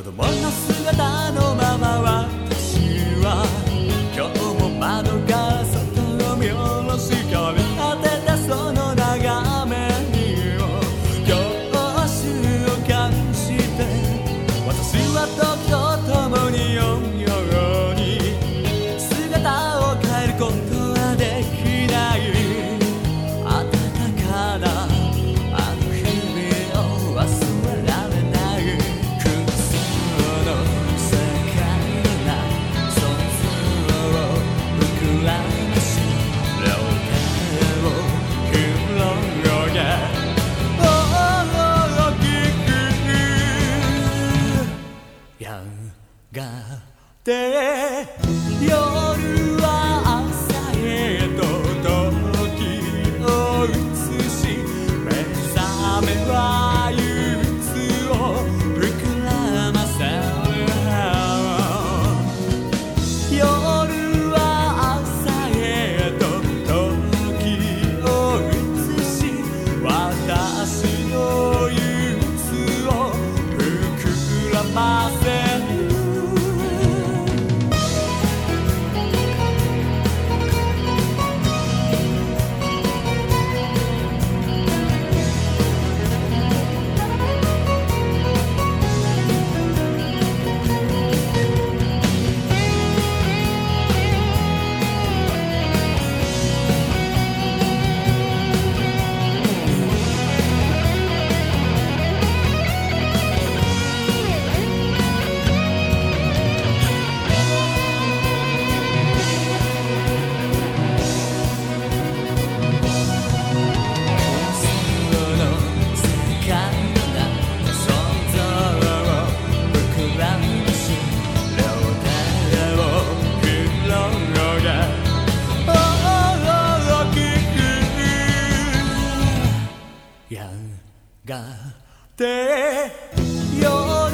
子供の姿がって夜ってよ